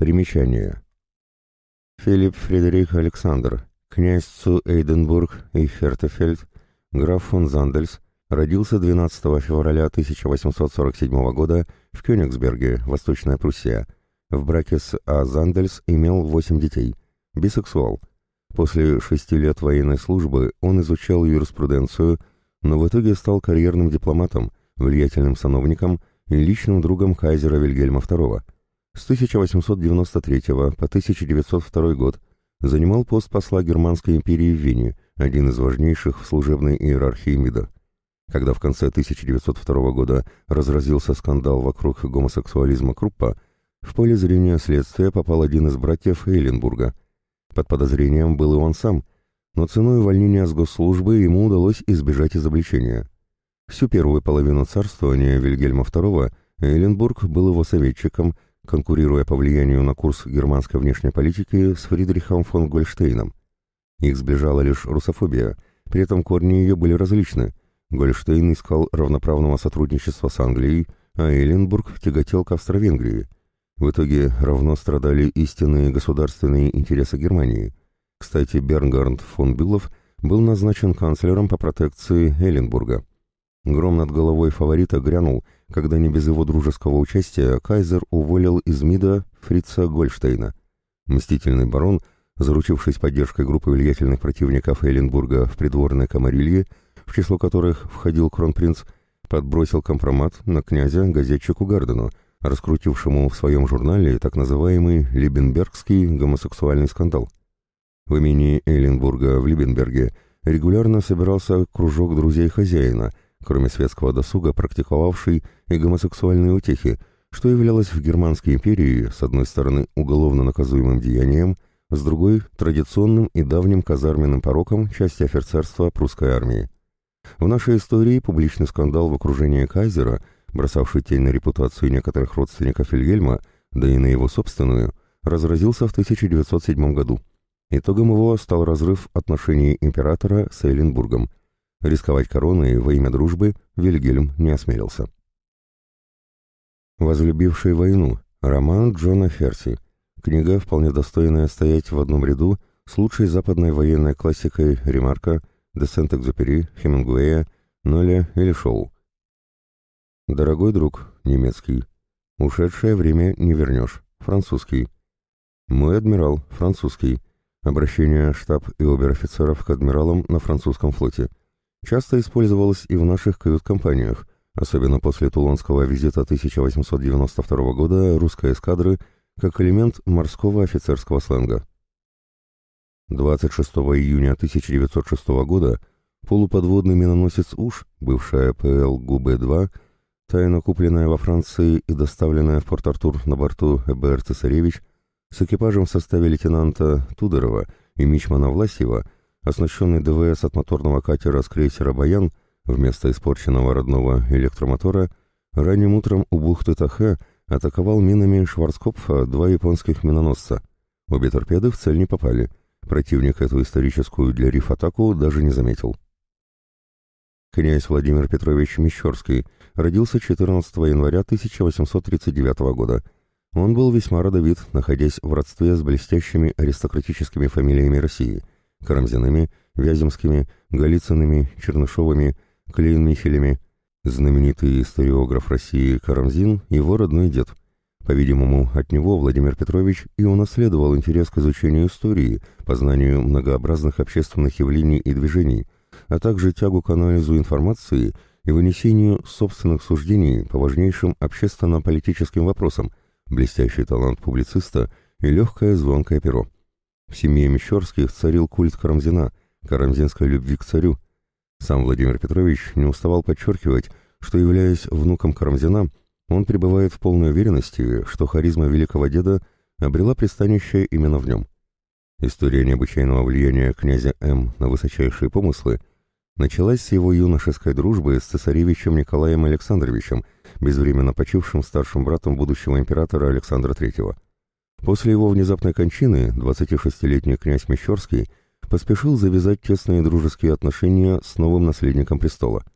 Примечание. Филипп Фредерик Александр, князь Цу Эйденбург и Хертефельд, граф фон Зандельс, родился 12 февраля 1847 года в Кёнигсберге, Восточная Пруссия. В браке с А. Зандельс имел 8 детей. Бисексуал. После шести лет военной службы он изучал юриспруденцию, но в итоге стал карьерным дипломатом, влиятельным сановником и личным другом кайзера Вильгельма II. С 1893 по 1902 год занимал пост посла Германской империи в Вене, один из важнейших в служебной иерархии МИДа. Когда в конце 1902 года разразился скандал вокруг гомосексуализма Круппа, в поле зрения следствия попал один из братьев Эйленбурга. Под подозрением был и он сам, но ценой увольнения с госслужбы ему удалось избежать изобличения. Всю первую половину царствования Вильгельма II Эйленбург был его советчиком, конкурируя по влиянию на курс германской внешней политики с Фридрихом фон Гольштейном. Их сближала лишь русофобия, при этом корни ее были различны. Гольштейн искал равноправного сотрудничества с Англией, а Эйленбург тяготел к Австро-Венгрии. В итоге равно страдали истинные государственные интересы Германии. Кстати, Бернгард фон Бюлов был назначен канцлером по протекции Эйленбурга. Гром над головой фаворита грянул, когда не без его дружеского участия кайзер уволил из МИДа Фрица Гольштейна. Мстительный барон, заручившись поддержкой группы влиятельных противников Эйленбурга в придворной Камарилье, в число которых входил кронпринц, подбросил компромат на князя газетчику Гардену, раскрутившему в своем журнале так называемый Либенбергский гомосексуальный скандал. В имении Эйленбурга в Либенберге регулярно собирался кружок друзей хозяина, кроме светского досуга практиковавший и гомосексуальные утехи, что являлось в Германской империи, с одной стороны, уголовно наказуемым деянием, с другой – традиционным и давним казарменным пороком части офицерства прусской армии. В нашей истории публичный скандал в окружении кайзера, бросавший тень на репутацию некоторых родственников Вильгельма, да и на его собственную, разразился в 1907 году. Итогом его стал разрыв отношений императора с Эйленбургом. Рисковать короной во имя дружбы Вильгельм не осмелился. «Возлюбивший войну» роман Джона Ферси. Книга, вполне достойная стоять в одном ряду с лучшей западной военной классикой «Ремарка», де Сент-Экзюпери, Хемингуэя, Ноля или Шоу. Дорогой друг, немецкий. Ушедшее время не вернешь. Французский. Мой адмирал, французский. Обращение штаб и обер-офицеров к адмиралам на французском флоте. Часто использовалось и в наших кают-компаниях, особенно после Тулонского визита 1892 года русской эскадры, как элемент морского офицерского сленга. 26 июня 1906 года полуподводный миноносец «Уж», бывшая ПЛ ГУБ-2, тайно купленная во Франции и доставленная в Порт-Артур на борту ЭБР «Цесаревич», с экипажем в составе лейтенанта Тудорова и мичмана Власьева, оснащенный ДВС от моторного катера с крейсера «Баян», вместо испорченного родного электромотора, ранним утром у бухты Тахе атаковал минами Шварцкопфа два японских миноносца. Обе торпеды в цель не попали – Противник эту историческую для риф атаку даже не заметил. Князь Владимир Петрович Мещерский родился 14 января 1839 года. Он был весьма родовит, находясь в родстве с блестящими аристократическими фамилиями России – Карамзинами, Вяземскими, Голицынами, Чернышовыми, Клейн-Михелями. Знаменитый историограф России Карамзин – его родной дед. По-видимому, от него Владимир Петрович и унаследовал интерес к изучению истории, познанию многообразных общественных явлений и движений, а также тягу к анализу информации и вынесению собственных суждений по важнейшим общественно-политическим вопросам, блестящий талант публициста и легкое звонкое перо. В семье Мещерских царил культ Карамзина, карамзинской любви к царю. Сам Владимир Петрович не уставал подчеркивать, что, являясь внуком Карамзина, он пребывает в полной уверенности, что харизма великого деда обрела пристанище именно в нем. История необычайного влияния князя М на высочайшие помыслы началась с его юношеской дружбы с цесаревичем Николаем Александровичем, безвременно почившим старшим братом будущего императора Александра III. После его внезапной кончины 26-летний князь Мещерский поспешил завязать тесные дружеские отношения с новым наследником престола –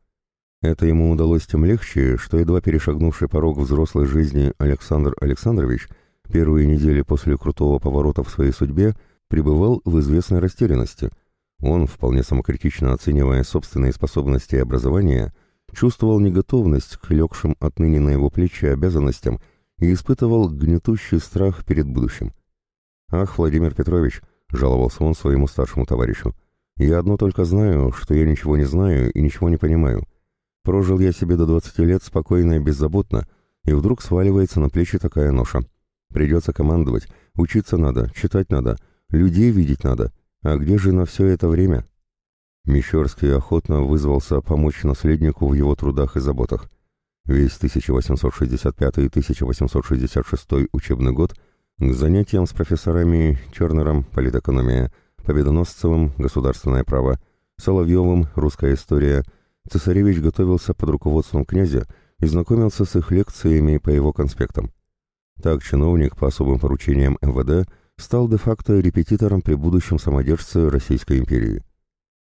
это ему удалось тем легче, что едва перешагнувший порог взрослой жизни Александр Александрович Первые недели после крутого поворота в своей судьбе пребывал в известной растерянности. Он, вполне самокритично оценивая собственные способности и образование, чувствовал неготовность к легшим отныне на его плечи обязанностям и испытывал гнетущий страх перед будущим. «Ах, Владимир Петрович!» — жаловался он своему старшему товарищу. «Я одно только знаю, что я ничего не знаю и ничего не понимаю. Прожил я себе до двадцати лет спокойно и беззаботно, и вдруг сваливается на плечи такая ноша. Придется командовать, учиться надо, читать надо, людей видеть надо. А где же на все это время?» Мещерский охотно вызвался помочь наследнику в его трудах и заботах. Весь 1865-1866 учебный год к занятиям с профессорами Чернером политэкономия, Победоносцевым государственное право, Соловьевым русская история, цесаревич готовился под руководством князя и знакомился с их лекциями по его конспектам. Так чиновник по особым поручениям МВД стал де-факто репетитором при будущем самодержце Российской империи.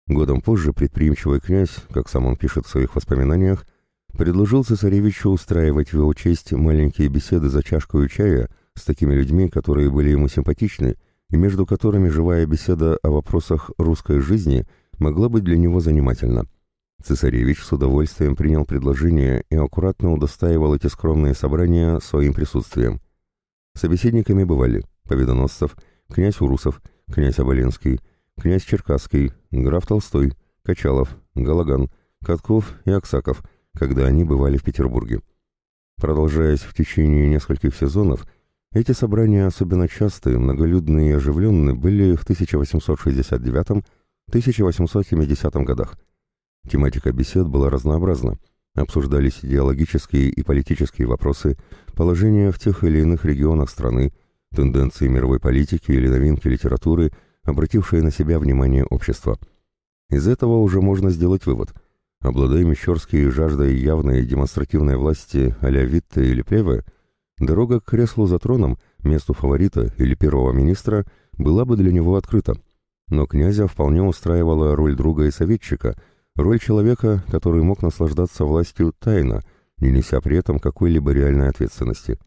Годом позже предприимчивый князь, как сам он пишет в своих воспоминаниях, предложил цесаревичу устраивать в его честь маленькие беседы за чашкой чая с такими людьми, которые были ему симпатичны, и между которыми живая беседа о вопросах русской жизни могла быть для него занимательна. Цесаревич с удовольствием принял предложение и аккуратно удостаивал эти скромные собрания своим присутствием. Собеседниками бывали Победоносцев, князь Урусов, князь Оболенский, князь Черкасский, граф Толстой, Качалов, Галаган, Катков и Аксаков, когда они бывали в Петербурге. Продолжаясь в течение нескольких сезонов, эти собрания особенно частые, многолюдные и оживленные были в 1869-1870 годах. Тематика бесед была разнообразна. Обсуждались идеологические и политические вопросы, положение в тех или иных регионах страны, тенденции мировой политики или новинки литературы, обратившие на себя внимание общества. Из этого уже можно сделать вывод. Обладая Мещерские жаждой явной демонстративной власти а-ля Витте или Плеве, дорога к креслу за троном, месту фаворита или первого министра, была бы для него открыта. Но князя вполне устраивала роль друга и советчика, роль человека, который мог наслаждаться властью тайно, не неся при этом какой-либо реальной ответственности.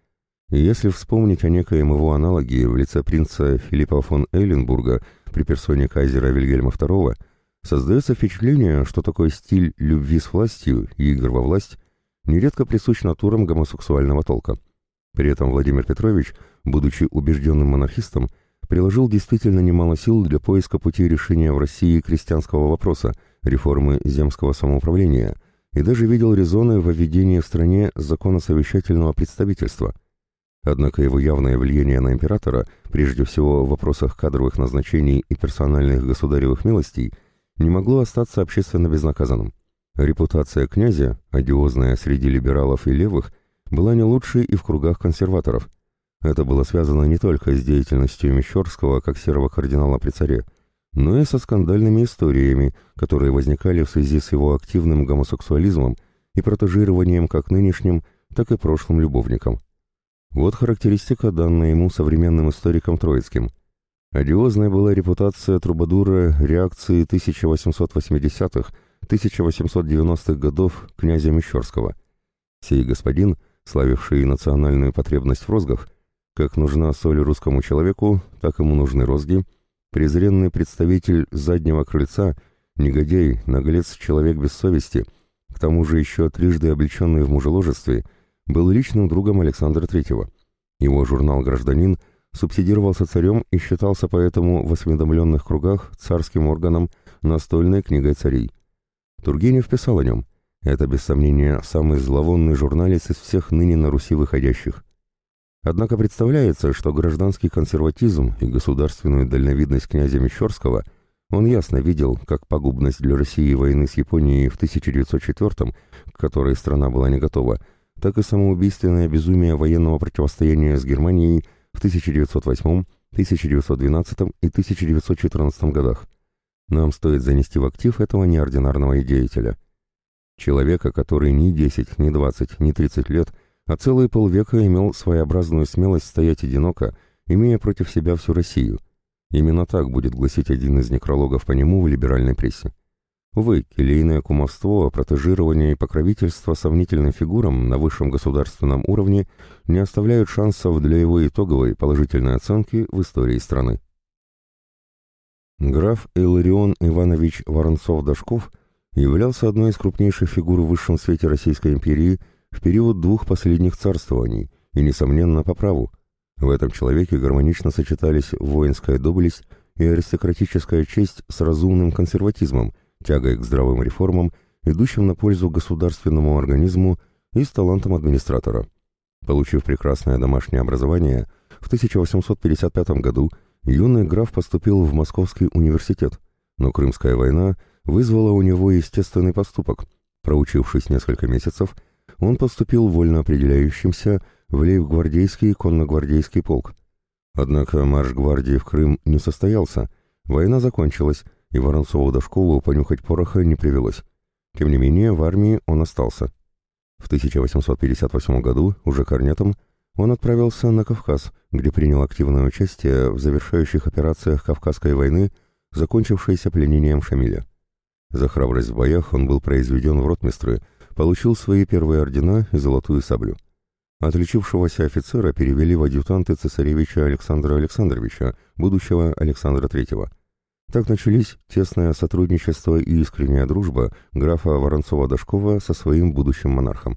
И если вспомнить о некоем его аналогии в лице принца Филиппа фон Эйленбурга при персоне кайзера Вильгельма II, создается впечатление, что такой стиль любви с властью и игр во власть нередко присущ натурам гомосексуального толка. При этом Владимир Петрович, будучи убежденным монархистом, приложил действительно немало сил для поиска пути решения в России крестьянского вопроса, реформы земского самоуправления, и даже видел резоны в введении в стране закона совещательного представительства – Однако его явное влияние на императора, прежде всего в вопросах кадровых назначений и персональных государевых милостей, не могло остаться общественно безнаказанным. Репутация князя, одиозная среди либералов и левых, была не лучшей и в кругах консерваторов. Это было связано не только с деятельностью Мещерского как серого кардинала при царе, но и со скандальными историями, которые возникали в связи с его активным гомосексуализмом и протежированием как нынешним, так и прошлым любовником. Вот характеристика, данная ему современным историком Троицким. Одиозная была репутация Трубадура реакции 1880-х, 1890-х годов князя Мещерского. Сей господин, славивший национальную потребность в розгах, как нужна соль русскому человеку, так ему нужны розги, презренный представитель заднего крыльца, негодяй, наглец, человек без совести, к тому же еще трижды облеченный в мужеложестве – был личным другом Александра III. Его журнал «Гражданин» субсидировался царем и считался поэтому в осведомленных кругах царским органом настольной книгой царей. Тургенев писал о нем. Это, без сомнения, самый зловонный журналист из всех ныне на Руси выходящих. Однако представляется, что гражданский консерватизм и государственную дальновидность князя Мещерского он ясно видел как пагубность для России войны с Японией в 1904 к которой страна была не готова, так и самоубийственное безумие военного противостояния с Германией в 1908, 1912 и 1914 годах. Нам стоит занести в актив этого неординарного деятеля. Человека, который ни 10, ни 20, ни 30 лет, а целые полвека имел своеобразную смелость стоять одиноко, имея против себя всю Россию. Именно так будет гласить один из некрологов по нему в либеральной прессе. Увы, келейное кумовство, протежирование и покровительство сомнительным фигурам на высшем государственном уровне не оставляют шансов для его итоговой положительной оценки в истории страны. Граф Иларион Иванович Воронцов-Дашков являлся одной из крупнейших фигур в высшем свете Российской империи в период двух последних царствований и, несомненно, по праву. В этом человеке гармонично сочетались воинская доблесть и аристократическая честь с разумным консерватизмом, тягой к здравым реформам, идущим на пользу государственному организму и с талантом администратора. Получив прекрасное домашнее образование, в 1855 году юный граф поступил в Московский университет, но Крымская война вызвала у него естественный поступок. Проучившись несколько месяцев, он поступил вольно определяющимся в лейб-гвардейский конногвардейский полк. Однако марш гвардии в Крым не состоялся, война закончилась, и Воронцову-Дашкову понюхать пороха не привелось. Тем не менее, в армии он остался. В 1858 году, уже корнетом, он отправился на Кавказ, где принял активное участие в завершающих операциях Кавказской войны, закончившейся пленением Шамиля. За храбрость в боях он был произведен в ротмистры, получил свои первые ордена и золотую саблю. Отличившегося офицера перевели в адъютанты цесаревича Александра Александровича, будущего Александра Третьего. Так начались тесное сотрудничество и искренняя дружба графа Воронцова-Дашкова со своим будущим монархом.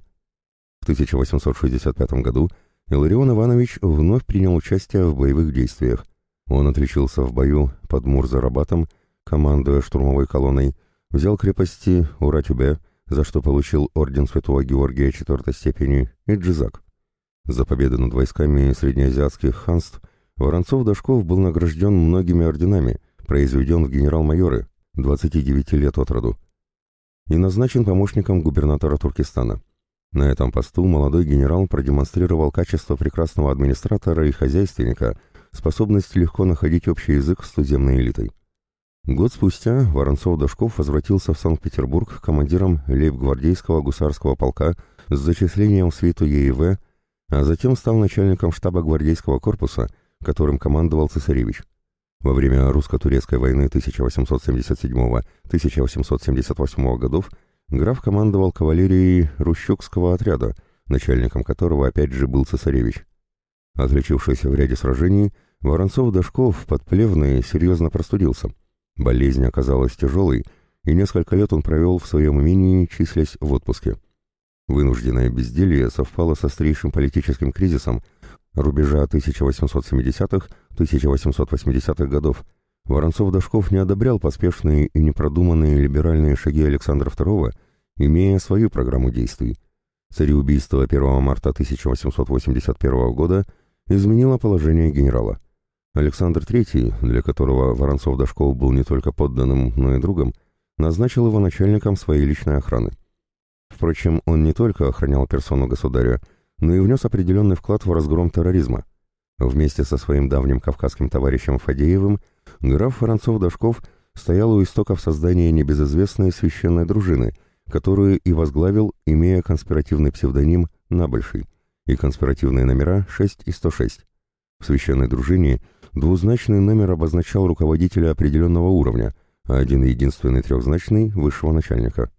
В 1865 году Иларион Иванович вновь принял участие в боевых действиях. Он отличился в бою под Мурзарабатом, командуя штурмовой колонной, взял крепости Уратюбе, за что получил орден Святого Георгия четвертой степени, и Джизак. За победы над войсками среднеазиатских ханств Воронцов-Дашков был награжден многими орденами, произведен в генерал-майоры, 29 лет от роду, и назначен помощником губернатора Туркестана. На этом посту молодой генерал продемонстрировал качество прекрасного администратора и хозяйственника, способность легко находить общий язык с туземной элитой. Год спустя Воронцов-Дашков возвратился в Санкт-Петербург командиром лейб-гвардейского гусарского полка с зачислением в свиту ЕИВ, а затем стал начальником штаба гвардейского корпуса, которым командовал цесаревич. Во время русско-турецкой войны 1877-1878 годов граф командовал кавалерией Рущукского отряда, начальником которого опять же был цесаревич. Отличившись в ряде сражений, Воронцов-Дашков под Плевной серьезно простудился. Болезнь оказалась тяжелой, и несколько лет он провел в своем имении, числясь в отпуске. Вынужденное безделье совпало со острейшим политическим кризисом, рубежа 1870-1880-х годов, Воронцов-Дашков не одобрял поспешные и непродуманные либеральные шаги Александра II, имея свою программу действий. Цареубийство 1 марта 1881 года изменило положение генерала. Александр III, для которого Воронцов-Дашков был не только подданным, но и другом, назначил его начальником своей личной охраны. Впрочем, он не только охранял персону государя, но и внес определенный вклад в разгром терроризма. Вместе со своим давним кавказским товарищем Фадеевым граф Воронцов-Дашков стоял у истоков создания небезызвестной священной дружины, которую и возглавил, имея конспиративный псевдоним «Набольший» и конспиративные номера 6 и 106. В священной дружине двузначный номер обозначал руководителя определенного уровня, а один единственный трехзначный – высшего начальника.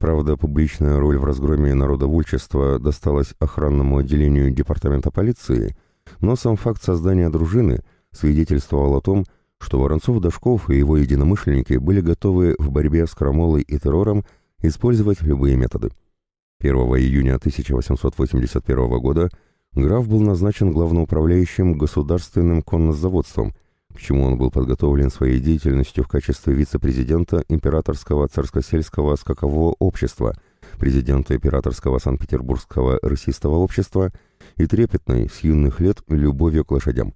Правда, публичная роль в разгроме народовольчества досталась охранному отделению департамента полиции, но сам факт создания дружины свидетельствовал о том, что Воронцов-Дашков и его единомышленники были готовы в борьбе с крамолой и террором использовать любые методы. 1 июня 1881 года граф был назначен главноуправляющим государственным коннозаводством, к чему он был подготовлен своей деятельностью в качестве вице-президента Императорского царскосельского скакового общества, президента Императорского Санкт-Петербургского рысистого общества и трепетной с юных лет любовью к лошадям.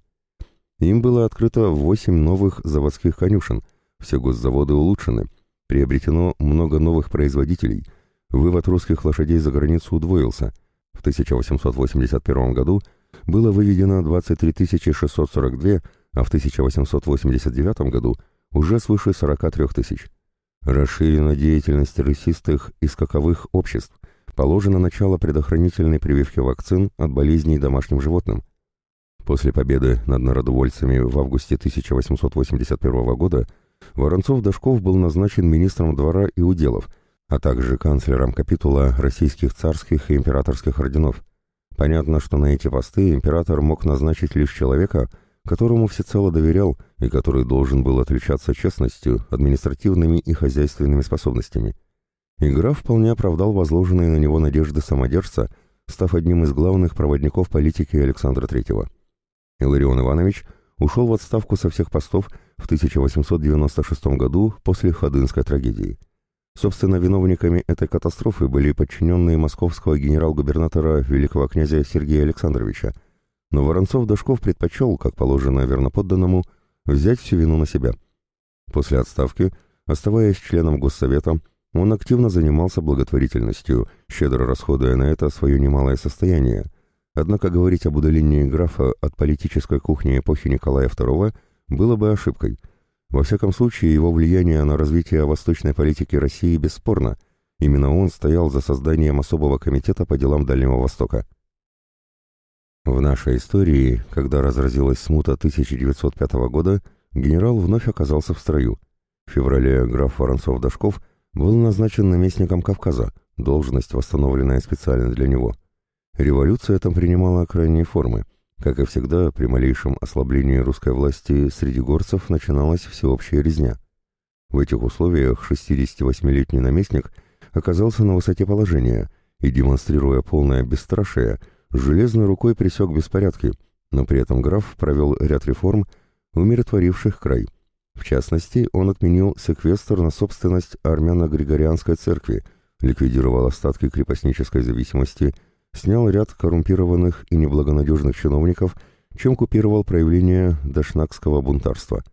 Им было открыто 8 новых заводских конюшен, все госзаводы улучшены, приобретено много новых производителей, вывод русских лошадей за границу удвоился. В 1881 году было выведено 23 642 а в 1889 году уже свыше 43 тысяч. Расширена деятельность рысистых и скаковых обществ, положено начало предохранительной прививки вакцин от болезней домашним животным. После победы над народовольцами в августе 1881 года Воронцов-Дашков был назначен министром двора и уделов, а также канцлером капитула российских царских и императорских орденов. Понятно, что на эти посты император мог назначить лишь человека, которому всецело доверял и который должен был отличаться честностью, административными и хозяйственными способностями. И граф вполне оправдал возложенные на него надежды самодержца, став одним из главных проводников политики Александра III. Иларион Иванович ушел в отставку со всех постов в 1896 году после Ходынской трагедии. Собственно, виновниками этой катастрофы были подчиненные московского генерал-губернатора великого князя Сергея Александровича, но Воронцов-Дашков предпочел, как положено верноподданному, взять всю вину на себя. После отставки, оставаясь членом Госсовета, он активно занимался благотворительностью, щедро расходуя на это свое немалое состояние. Однако говорить об удалении графа от политической кухни эпохи Николая II было бы ошибкой – во всяком случае, его влияние на развитие восточной политики России бесспорно. Именно он стоял за созданием особого комитета по делам Дальнего Востока. В нашей истории, когда разразилась смута 1905 года, генерал вновь оказался в строю. В феврале граф Воронцов-Дашков был назначен наместником Кавказа, должность, восстановленная специально для него. Революция там принимала крайние формы – как и всегда, при малейшем ослаблении русской власти среди горцев начиналась всеобщая резня. В этих условиях 68-летний наместник оказался на высоте положения и, демонстрируя полное бесстрашие, железной рукой пресек беспорядки, но при этом граф провел ряд реформ, умиротворивших край. В частности, он отменил секвестр на собственность армяно-григорианской церкви, ликвидировал остатки крепостнической зависимости – снял ряд коррумпированных и неблагонадежных чиновников, чем купировал проявление дашнакского бунтарства.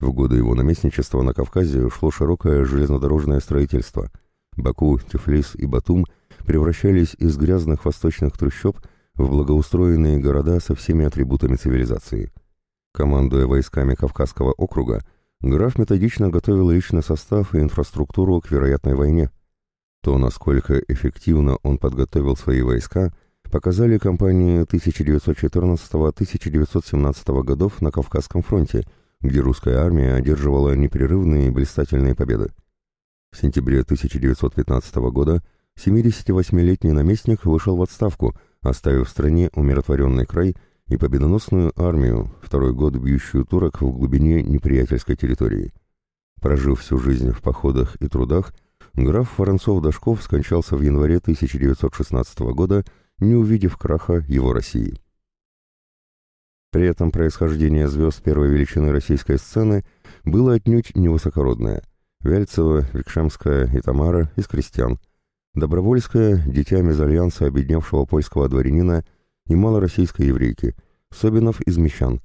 В годы его наместничества на Кавказе шло широкое железнодорожное строительство. Баку, Тифлис и Батум превращались из грязных восточных трущоб в благоустроенные города со всеми атрибутами цивилизации. Командуя войсками Кавказского округа, граф методично готовил личный состав и инфраструктуру к вероятной войне – то, насколько эффективно он подготовил свои войска, показали кампании 1914-1917 годов на Кавказском фронте, где русская армия одерживала непрерывные и блистательные победы. В сентябре 1915 года 78-летний наместник вышел в отставку, оставив в стране умиротворенный край и победоносную армию, второй год бьющую турок в глубине неприятельской территории. Прожив всю жизнь в походах и трудах, граф Воронцов-Дашков скончался в январе 1916 года, не увидев краха его России. При этом происхождение звезд первой величины российской сцены было отнюдь невысокородное. Вяльцева, Викшемская и Тамара из крестьян. Добровольская – дитя мезальянса обедневшего польского дворянина и малороссийской еврейки. Собинов из мещан.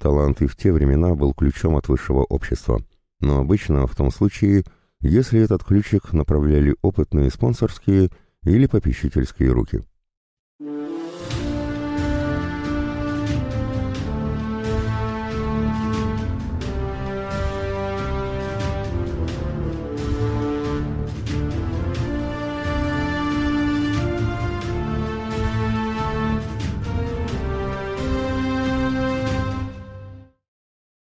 Талант и в те времена был ключом от высшего общества. Но обычно в том случае – если этот ключик направляли опытные спонсорские или попечительские руки.